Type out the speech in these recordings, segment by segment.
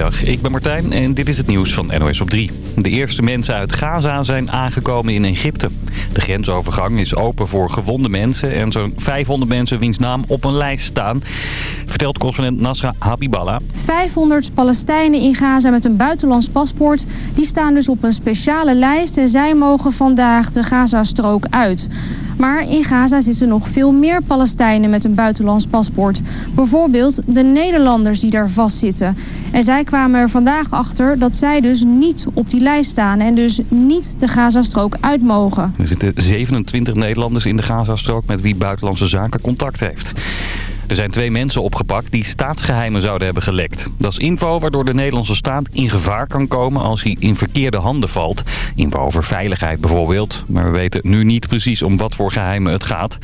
Goedemiddag, ik ben Martijn en dit is het nieuws van NOS op 3. De eerste mensen uit Gaza zijn aangekomen in Egypte. De grensovergang is open voor gewonde mensen en zo'n 500 mensen wiens naam op een lijst staan. Vertelt correspondent Nasra Habiballah. 500 Palestijnen in Gaza met een buitenlands paspoort. Die staan dus op een speciale lijst en zij mogen vandaag de Gazastrook uit. Maar in Gaza zitten nog veel meer Palestijnen met een buitenlands paspoort. Bijvoorbeeld de Nederlanders die daar vastzitten. En zij kwamen er vandaag achter dat zij dus niet op die lijst staan... en dus niet de Gazastrook uit mogen. Er zitten 27 Nederlanders in de Gazastrook met wie Buitenlandse Zaken contact heeft. Er zijn twee mensen opgepakt die staatsgeheimen zouden hebben gelekt. Dat is info waardoor de Nederlandse staat in gevaar kan komen als hij in verkeerde handen valt. Info over veiligheid bijvoorbeeld. Maar we weten nu niet precies om wat voor geheimen het gaat.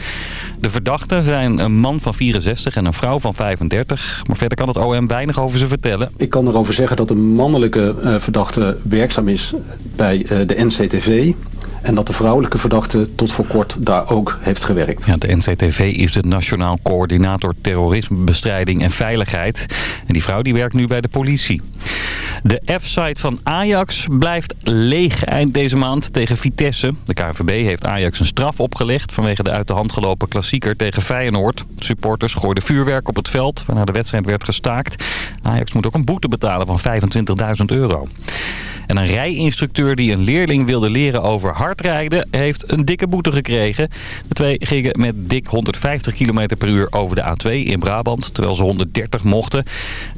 De verdachten zijn een man van 64 en een vrouw van 35. Maar verder kan het OM weinig over ze vertellen. Ik kan erover zeggen dat een mannelijke uh, verdachte werkzaam is bij uh, de NCTV. En dat de vrouwelijke verdachte tot voor kort daar ook heeft gewerkt. Ja, de NCTV is de Nationaal Coördinator Terrorismebestrijding en Veiligheid. En die vrouw die werkt nu bij de politie. De F-site van Ajax blijft leeg eind deze maand tegen Vitesse. De KNVB heeft Ajax een straf opgelegd vanwege de uit de hand gelopen klassieker tegen Feyenoord. Supporters gooiden vuurwerk op het veld waarna de wedstrijd werd gestaakt. Ajax moet ook een boete betalen van 25.000 euro. En een rijinstructeur die een leerling wilde leren over hardrijden... heeft een dikke boete gekregen. De twee gingen met dik 150 km per uur over de A2 in Brabant... terwijl ze 130 mochten.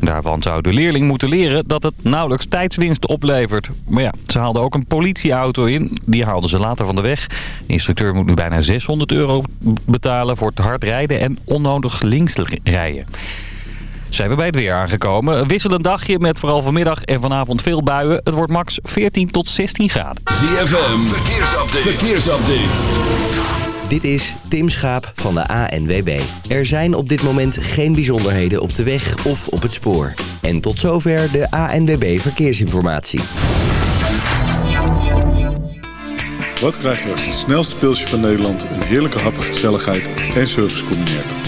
Daarvan zou de leerling moeten leren dat het nauwelijks tijdswinst oplevert. Maar ja, ze haalden ook een politieauto in. Die haalden ze later van de weg. De instructeur moet nu bijna 600 euro betalen voor het hard rijden en onnodig links rijden. Zijn we bij het weer aangekomen. Een wisselend dagje met vooral vanmiddag en vanavond veel buien. Het wordt max 14 tot 16 graden. ZFM, verkeersupdate. verkeersupdate. Dit is Tim Schaap van de ANWB. Er zijn op dit moment geen bijzonderheden op de weg of op het spoor. En tot zover de ANWB Verkeersinformatie. Wat krijg je als het snelste pilsje van Nederland... een heerlijke hap, gezelligheid en service combineert?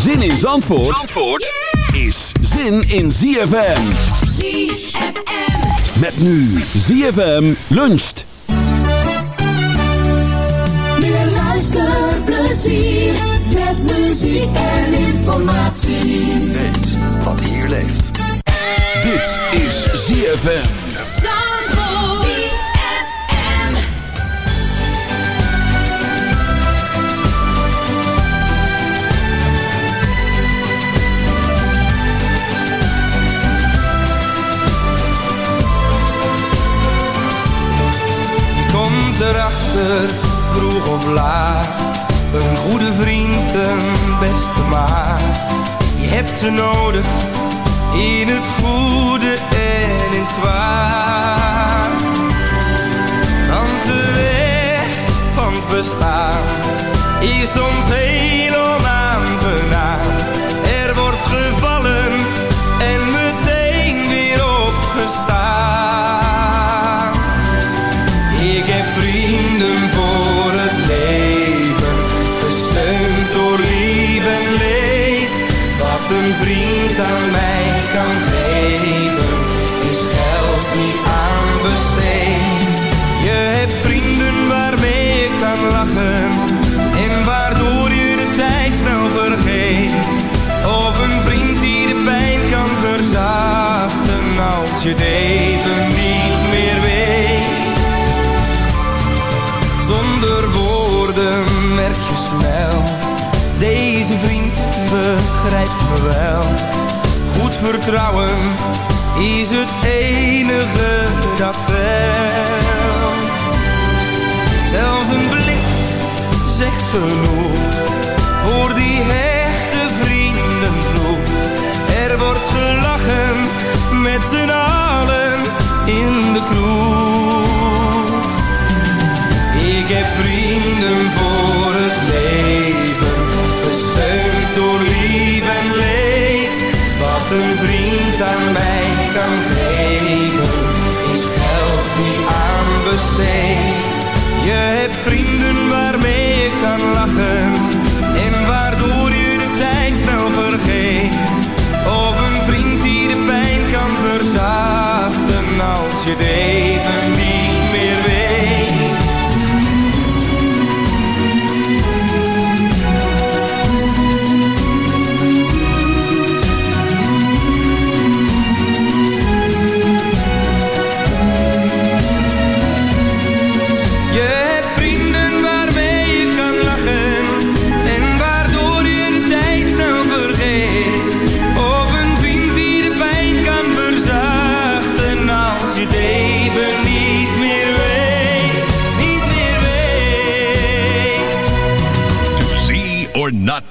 Zin in Zandvoort, Zandvoort is zin in ZFM. ZFM. Met nu ZFM luncht. Meer luisterplezier met muziek en informatie. Weet wat wel. Goed vertrouwen is het enige dat telt. Zelf een blik zegt genoeg voor die hechte vrienden. Er wordt gelachen met z'n allen in de kroeg. yeah.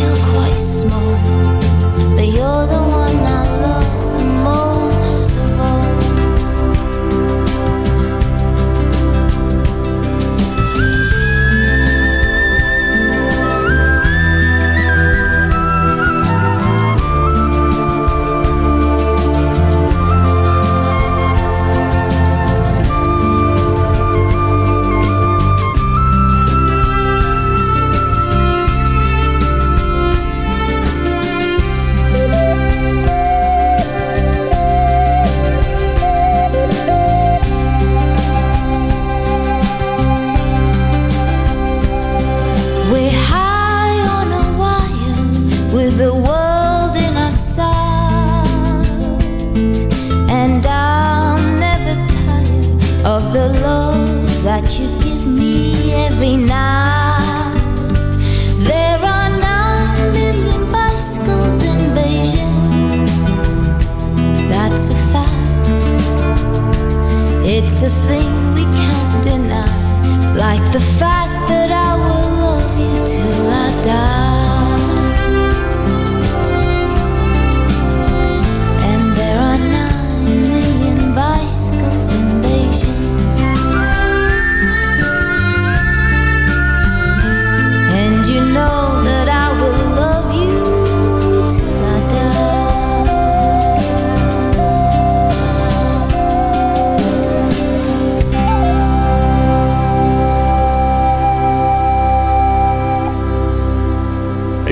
feel quite small.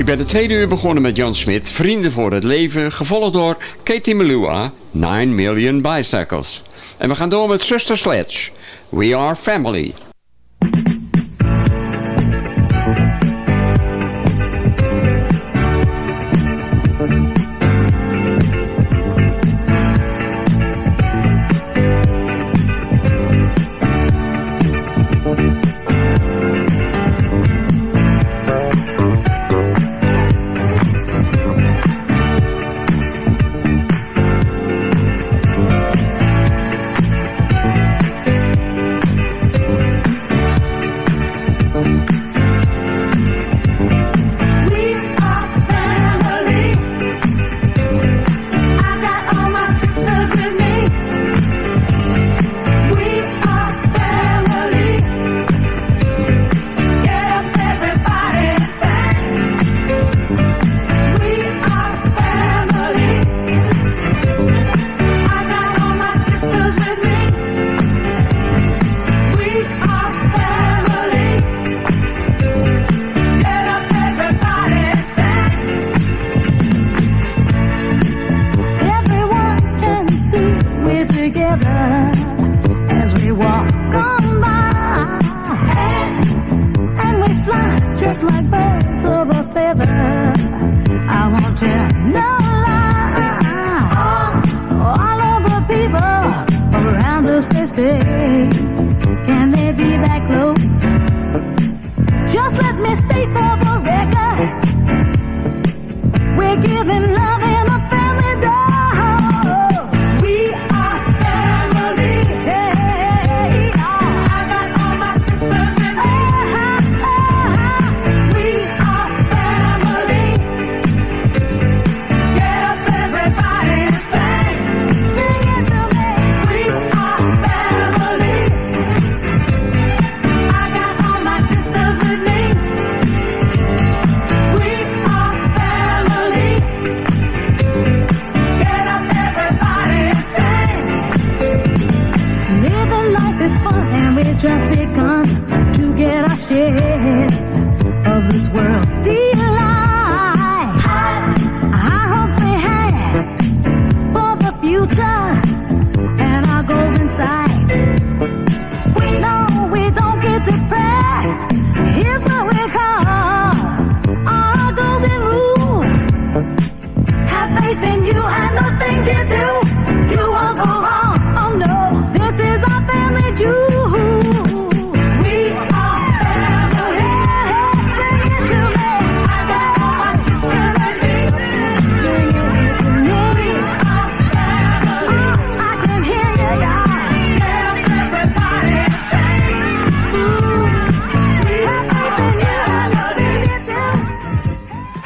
Ben de tweede uur begonnen met Jan Smit, Vrienden voor het Leven, gevolgd door Katie Melua, 9 Million Bicycles. En we gaan door met Sister Sledge, We Are Family. Just like birds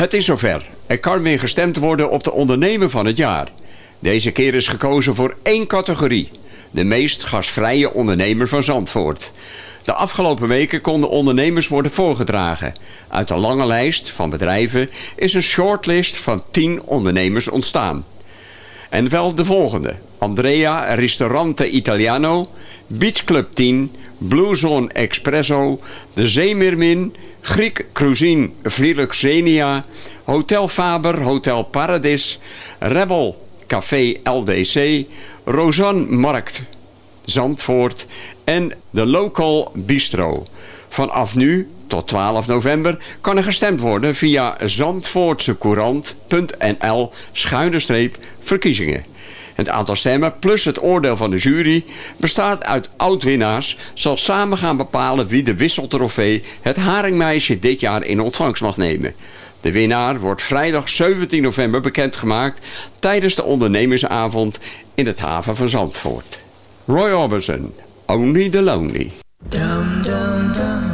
Het is zover. Er kan weer gestemd worden op de ondernemer van het jaar. Deze keer is gekozen voor één categorie. De meest gastvrije ondernemer van Zandvoort. De afgelopen weken konden ondernemers worden voorgedragen. Uit een lange lijst van bedrijven is een shortlist van 10 ondernemers ontstaan. En wel de volgende. Andrea Ristorante Italiano, Beach Club 10, Blue Zone Expresso, De Zeemermin, Griek Cuisine Philoxenia, Hotel Faber, Hotel Paradis, Rebel Café LDC, Rosanne Markt Zandvoort en de Local Bistro. Vanaf nu tot 12 november kan er gestemd worden via zandvoortsecourant.nl schuine verkiezingen. Het aantal stemmen plus het oordeel van de jury bestaat uit oud-winnaars... zal samen gaan bepalen wie de wisseltrofee het Haringmeisje dit jaar in ontvangst mag nemen. De winnaar wordt vrijdag 17 november bekendgemaakt tijdens de ondernemersavond in het haven van Zandvoort. Roy Orbison, Only the Lonely. Only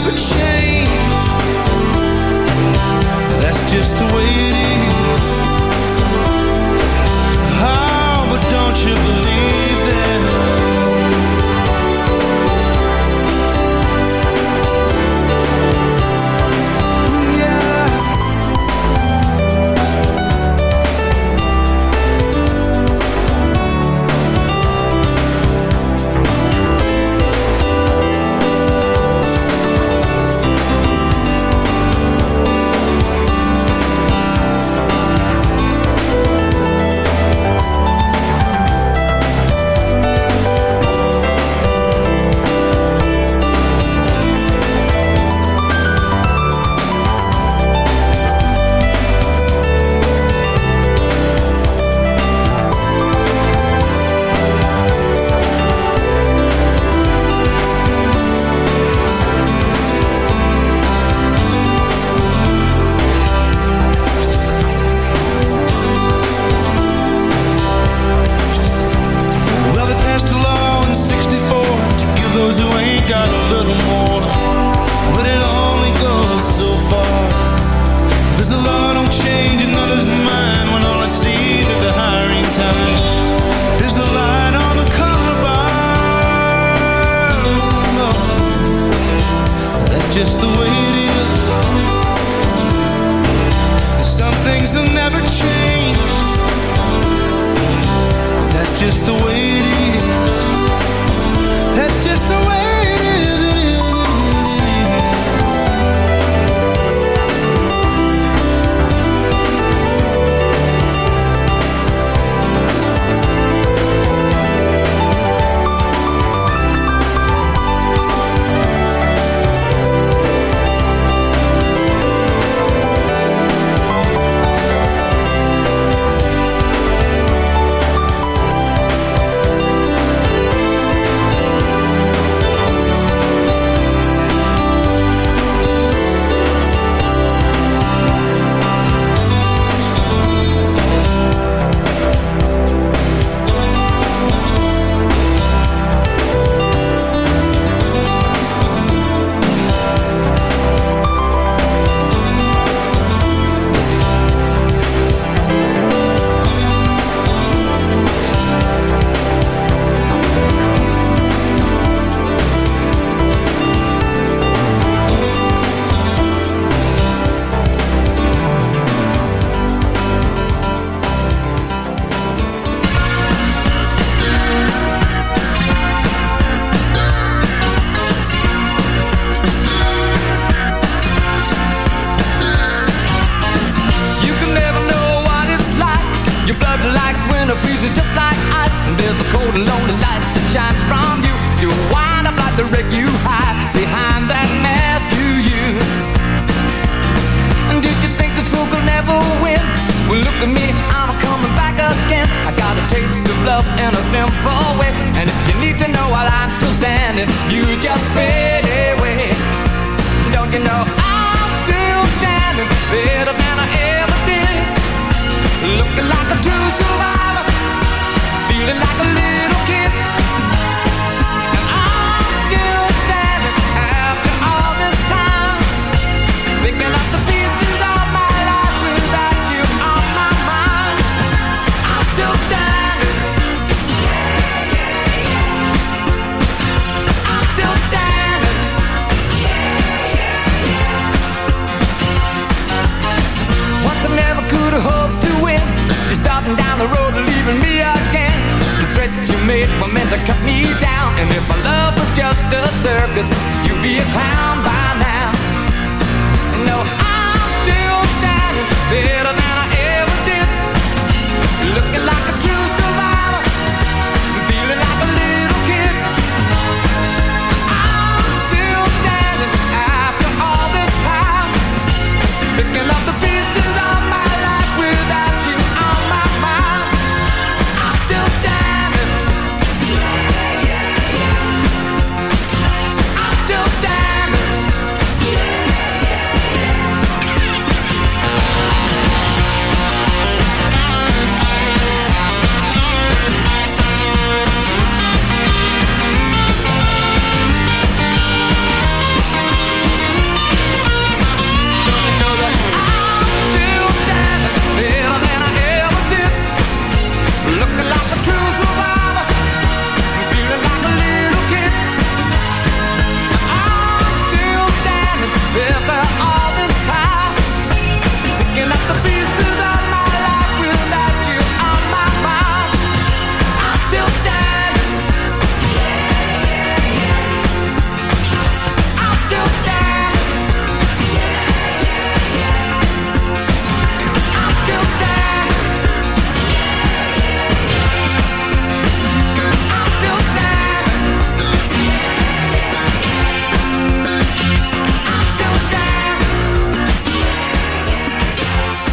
never change. That's just the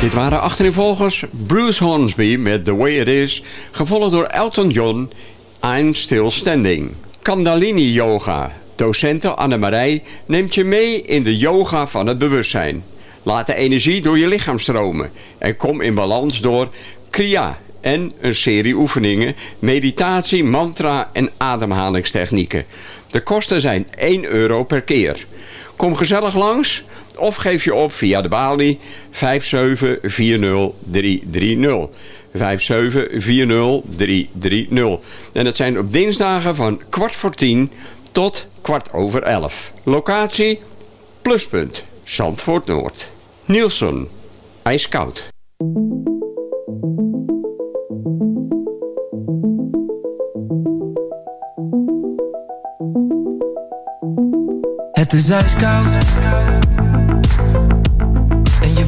Dit waren achterinvolgers Bruce Hornsby met The Way It Is... gevolgd door Elton John, I'm Still Standing. Kandalini Yoga. Docente Annemarij neemt je mee in de yoga van het bewustzijn. Laat de energie door je lichaam stromen. En kom in balans door Kriya en een serie oefeningen, meditatie, mantra en ademhalingstechnieken. De kosten zijn 1 euro per keer. Kom gezellig langs of geef je op via de balie 5740330. 5740330. En dat zijn op dinsdagen van kwart voor tien tot kwart over elf. Locatie Pluspunt, Zandvoort Noord. Nielsen, ijskoud. Het is ijskoud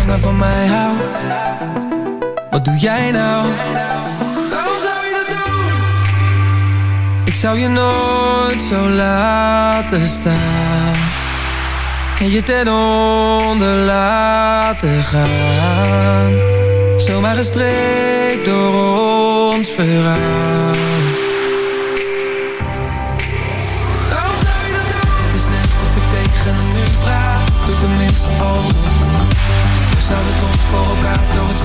Langer van mij houdt Wat doe jij nou? Waarom zou je dat doen? Ik zou je nooit zo laten staan En je ten onder laten gaan Zomaar gestreekt door ons verhaal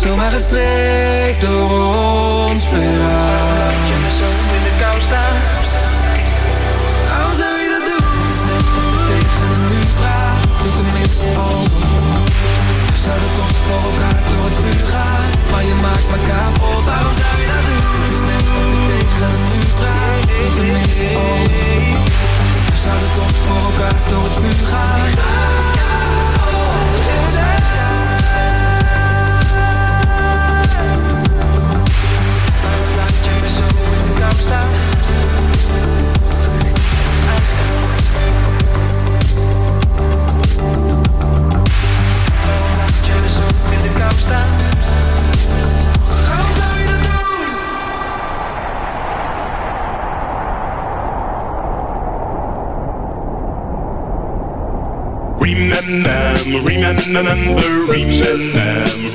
Zomaar gestreekt door ons verhaal remember, remember,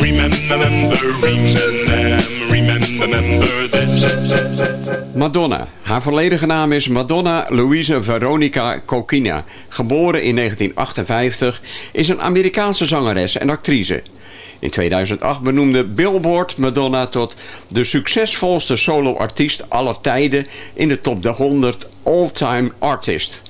remember, remember, remember, this. Madonna. Haar volledige naam is Madonna Louise Veronica Coquina. Geboren in 1958, is een Amerikaanse zangeres en actrice. In 2008 benoemde Billboard Madonna tot de succesvolste solo-artiest aller tijden in de top 100 All-Time Artist.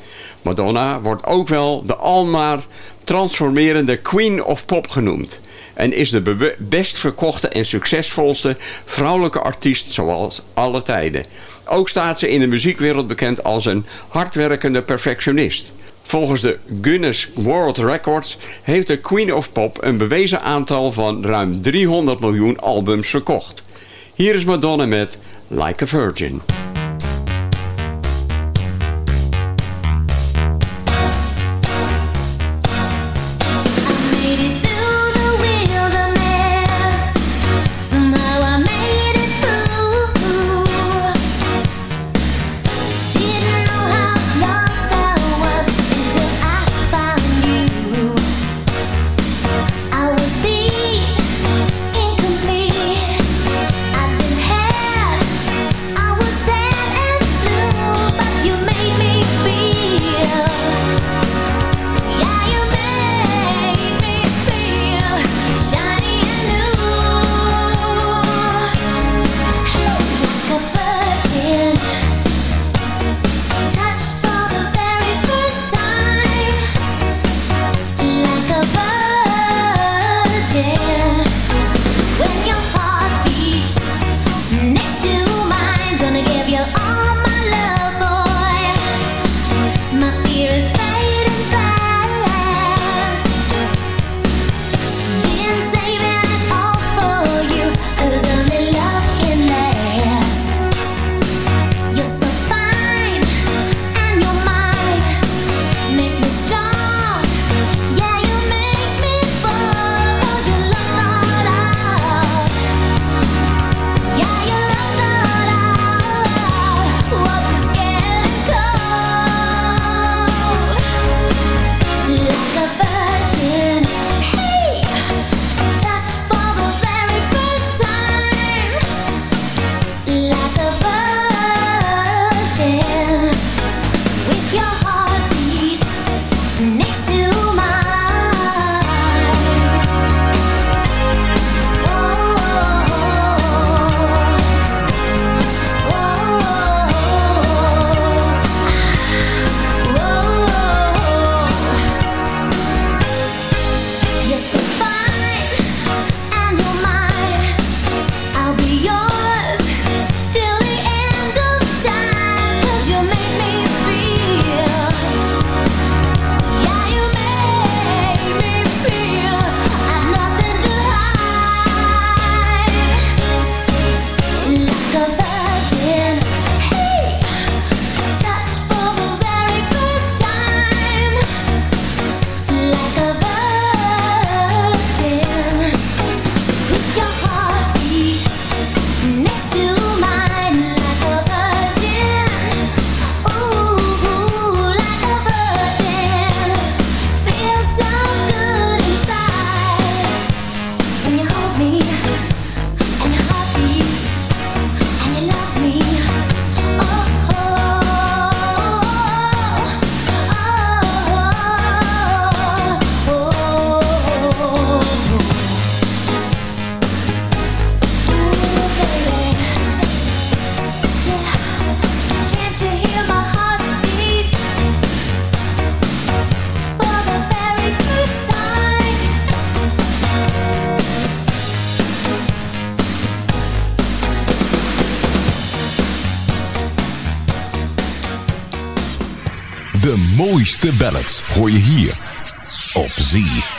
Madonna wordt ook wel de almaar transformerende Queen of Pop genoemd en is de best verkochte en succesvolste vrouwelijke artiest zoals alle tijden. Ook staat ze in de muziekwereld bekend als een hardwerkende perfectionist. Volgens de Guinness World Records heeft de Queen of Pop een bewezen aantal van ruim 300 miljoen albums verkocht. Hier is Madonna met Like a Virgin. De ballots hoor je hier op Zee.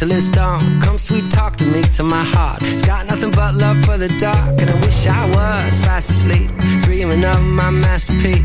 till it's dawn. Come sweet talk to me, to my heart. It's got nothing but love for the dark And I wish I was fast asleep Dreaming of my masterpiece.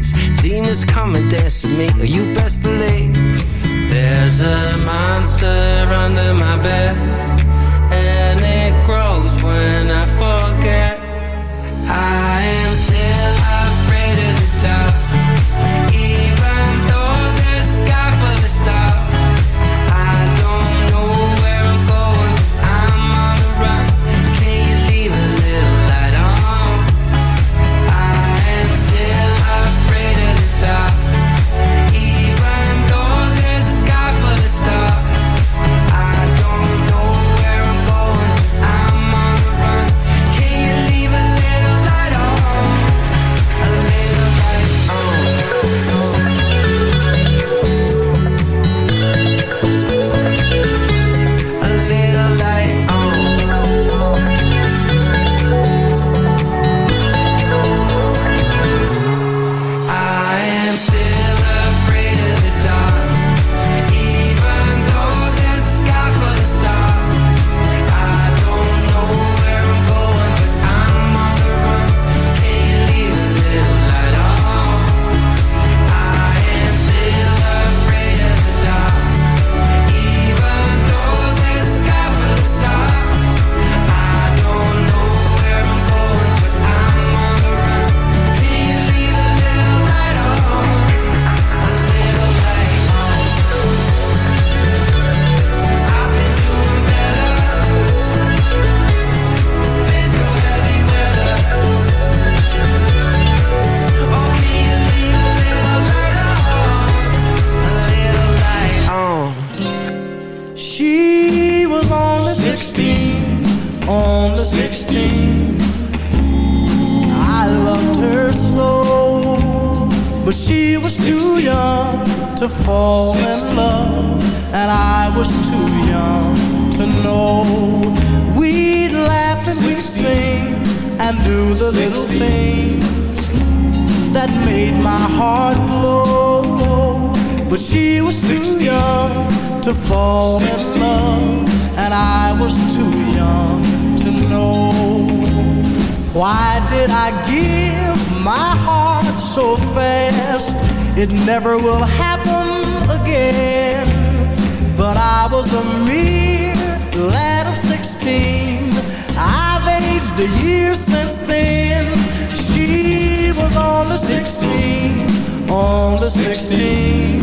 on the 16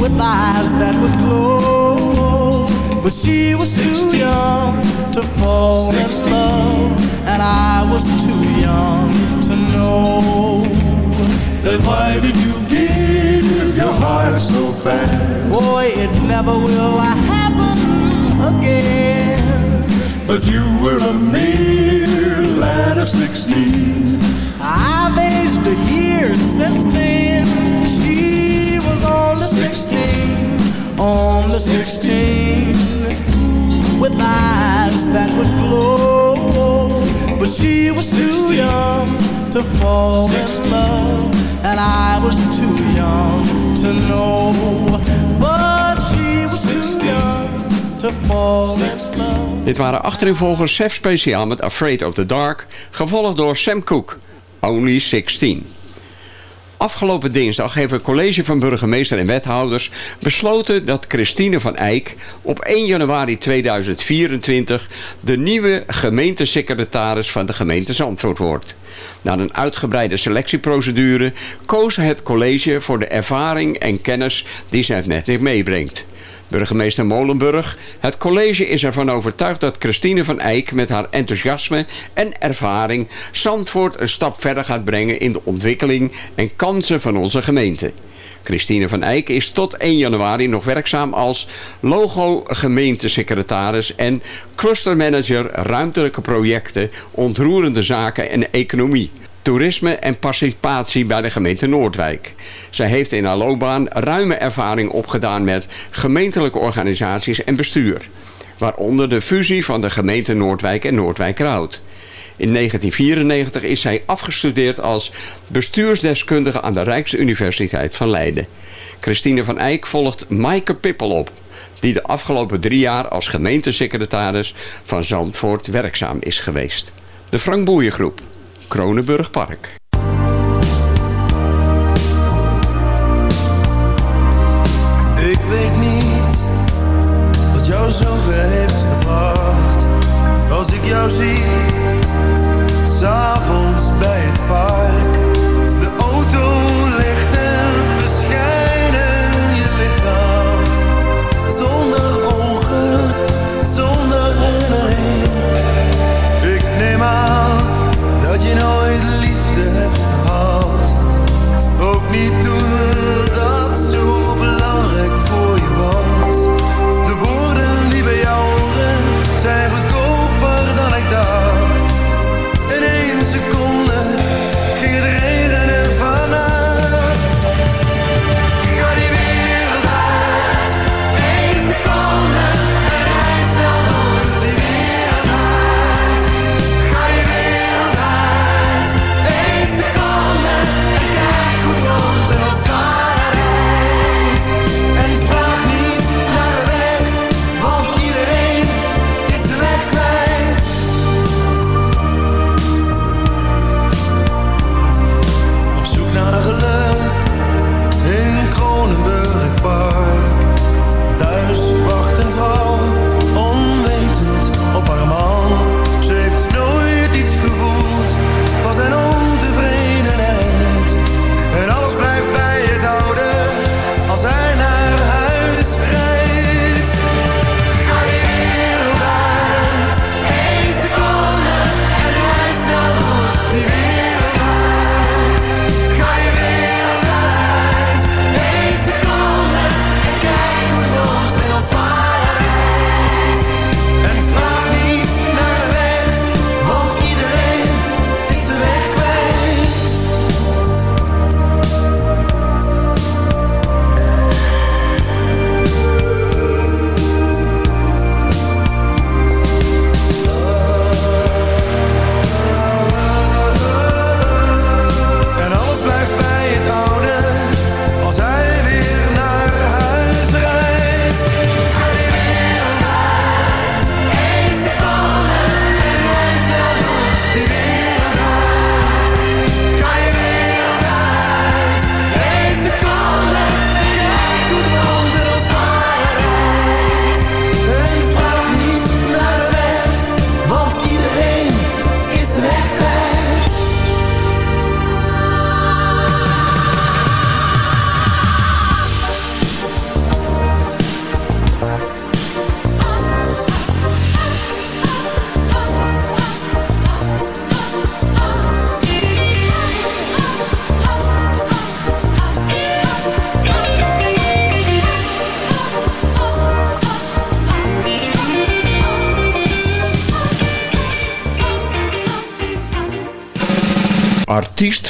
with eyes that would glow. But she was 16. too young to fall 16. in love. And I was too young to know. Then why did you give your heart so fast? Boy it never will happen again. But you were a mere lad of 16 years since She was 16 With eyes that would glow. But she was too young to fall And I was too young to know. But she was too young Dit waren achterin volgers Chef Speciaal met Afraid of the Dark, gevolgd door Sam Cooke, Only 16. Afgelopen dinsdag heeft het college van burgemeester en wethouders besloten dat Christine van Eyck op 1 januari 2024 de nieuwe gemeentesecretaris van de gemeente Zandvoort wordt. Na een uitgebreide selectieprocedure koos het college voor de ervaring en kennis die zij met zich meebrengt. Burgemeester Molenburg, het college is ervan overtuigd dat Christine van Eyck met haar enthousiasme en ervaring Zandvoort een stap verder gaat brengen in de ontwikkeling en kansen van onze gemeente. Christine van Eyck is tot 1 januari nog werkzaam als logo-gemeentesecretaris en clustermanager ruimtelijke projecten, ontroerende zaken en economie toerisme en participatie bij de gemeente Noordwijk. Zij heeft in haar loopbaan ruime ervaring opgedaan met gemeentelijke organisaties en bestuur. Waaronder de fusie van de gemeente Noordwijk en Noordwijk-Roud. In 1994 is zij afgestudeerd als bestuursdeskundige aan de Rijksuniversiteit van Leiden. Christine van Eyck volgt Maaike Pippel op, die de afgelopen drie jaar als gemeentesecretaris van Zandvoort werkzaam is geweest. De Frank Boeiengroep. Kronenburg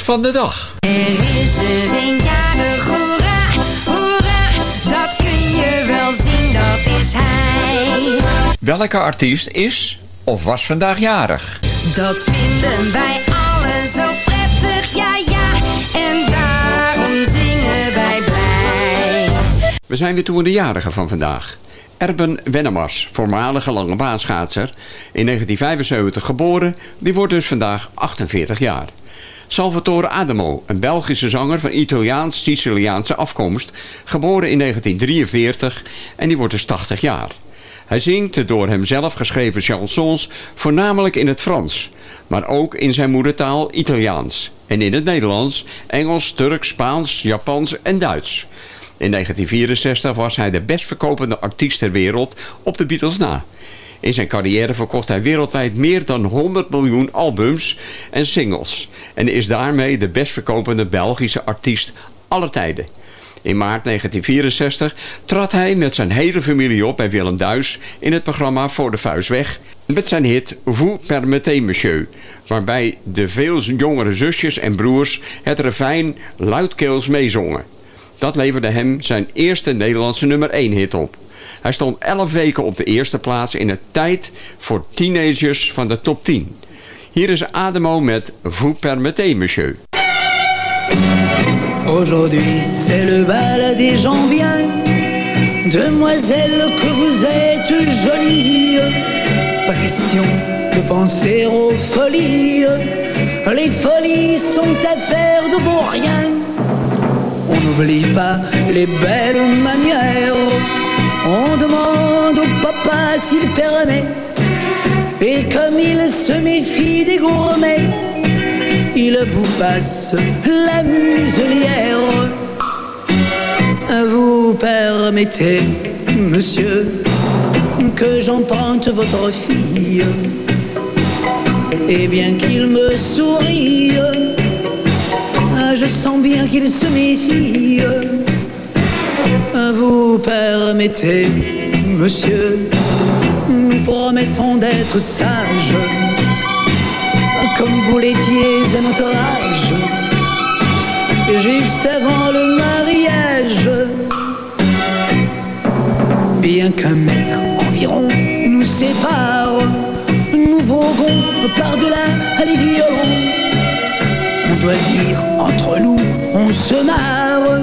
van de dag. Er is er een jarig, hoera, hoera, dat kun je wel zien, dat is hij. Welke artiest is of was vandaag jarig? Dat vinden wij allen zo prettig, ja ja, en daarom zingen wij blij. We zijn weer toe aan de jarige van vandaag. Erben Wennemars, voormalige lange baanschaatser, in 1975 geboren, die wordt dus vandaag 48 jaar. Salvatore Adamo, een Belgische zanger van Italiaans-Siciliaanse afkomst, geboren in 1943 en die wordt dus 80 jaar. Hij zingt de door hemzelf geschreven chansons voornamelijk in het Frans, maar ook in zijn moedertaal Italiaans en in het Nederlands, Engels, Turks, Spaans, Japans en Duits. In 1964 was hij de best verkopende artiest ter wereld op de Beatles na. In zijn carrière verkocht hij wereldwijd meer dan 100 miljoen albums en singles. En is daarmee de best verkopende Belgische artiest aller tijden. In maart 1964 trad hij met zijn hele familie op bij Willem Duis in het programma Voor de Vuist Weg met zijn hit Vous permettez monsieur, waarbij de veel jongere zusjes en broers het refijn luidkeels meezongen. Dat leverde hem zijn eerste Nederlandse nummer 1 hit op. Hij stond 11 weken op de eerste plaats in het tijd voor teenagers van de top 10. Hier is Ademo met Vous permettez monsieur. Aujourd'hui c'est le bal des gens bien. Demoiselle que vous êtes jolie. Pas question de penser aux folies. Les folies sont affaires de beau rien. On n'oublie pas les belles manières On demande au papa s'il permet Et comme il se méfie des gourmets il vous passe la muselière. Vous permettez, monsieur, que j'emprunte votre fille. Et bien qu'il me sourie, je sens bien qu'il se méfie. Vous permettez, monsieur, nous promettons d'être sages comme vous l'étiez à notre âge, juste avant le mariage. Bien qu'un mètre environ nous sépare, nous voguons par-delà les violons. On doit dire entre nous, on se marre,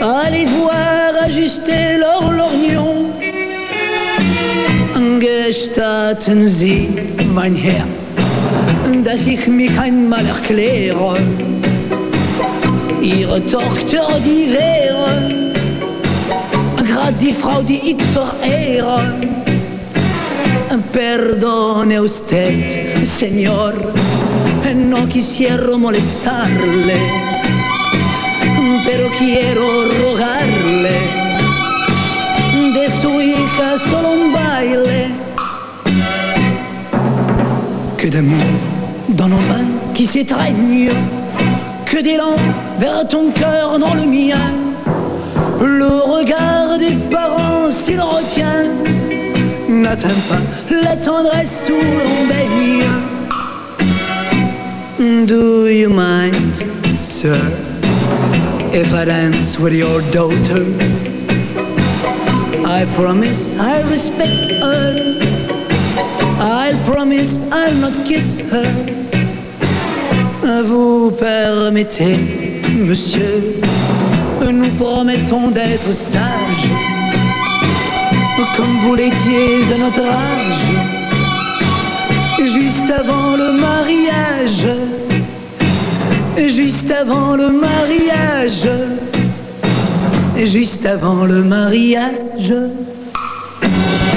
allez voir ajuster leur lorgnon. Gestatten Sie, mein Herr, dass ich mich einmal erkläre. Ihre Tochter, die wäre grad die Frau, die ich verehre. Perdone usted, señor, no quisiera molestarle, pero quiero rogarle de su hija solo un baile. Que d'amour dans nos mains qui s'étreignent, que d'élan vers ton cœur dans le mien. Le regard des parents, s'il retient, n'atteint pas la tendresse où l'on baigne. Do you mind, sir, if I dance with your daughter? I promise I'll respect her. I'll promise I'll not kiss her. Vous permettez, monsieur, nous promettons d'être sages, comme vous l'étiez à notre âge, juste avant le mariage, juste avant le mariage, juste avant le mariage.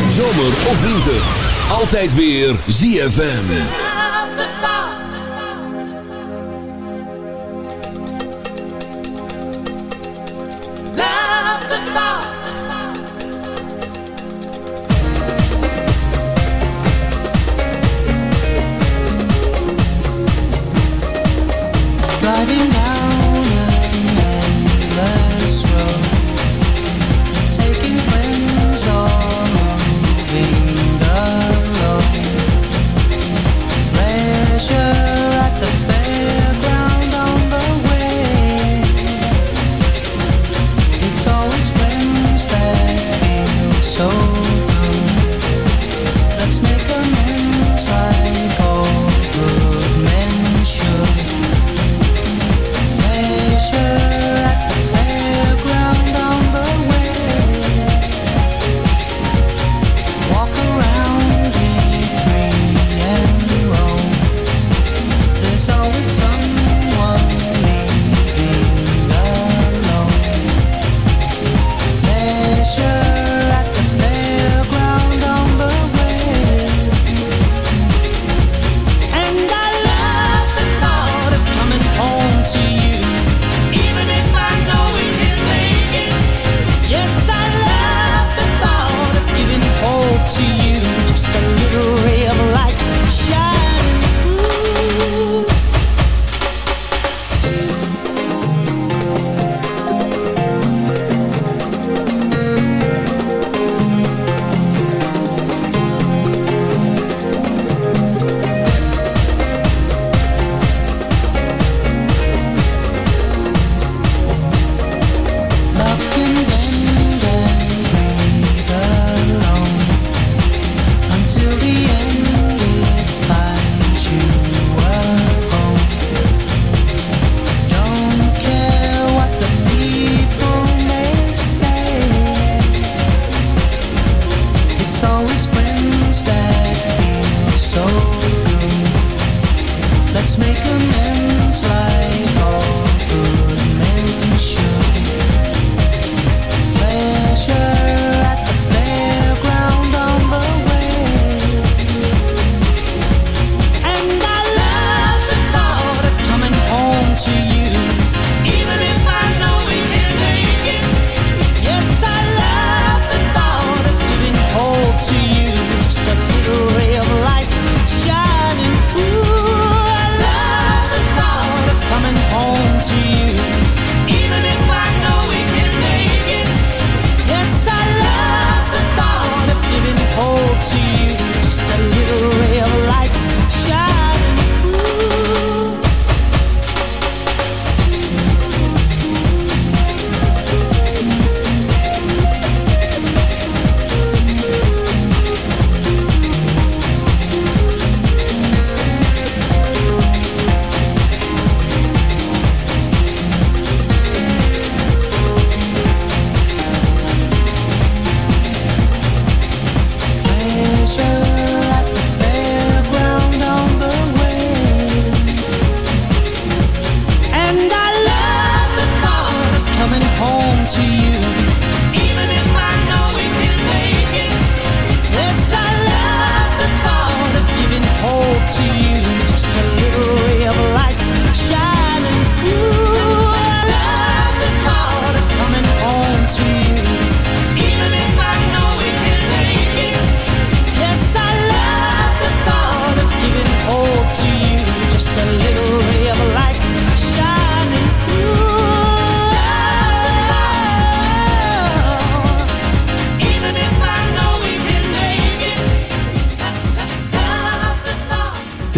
Zomer of winter, altijd weer ZFM.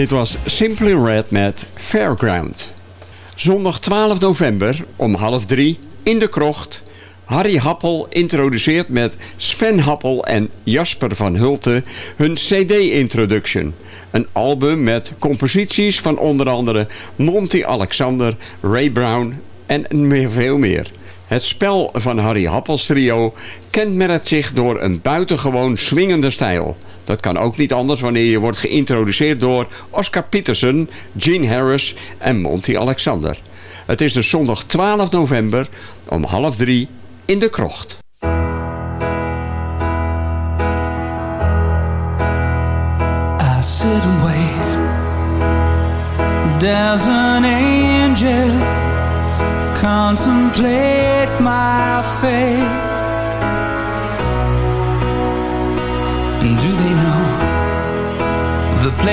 Dit was Simply Red met Fairground. Zondag 12 november om half drie in de krocht. Harry Happel introduceert met Sven Happel en Jasper van Hulten hun CD-introduction. Een album met composities van onder andere Monty Alexander, Ray Brown en meer, veel meer. Het spel van Harry Happels trio kenmerkt zich door een buitengewoon swingende stijl. Dat kan ook niet anders wanneer je wordt geïntroduceerd door Oscar Peterson, Gene Harris en Monty Alexander. Het is dus zondag 12 november om half drie in de krocht. I sit wait. There's an angel contemplate my fate.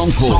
Zandvoort,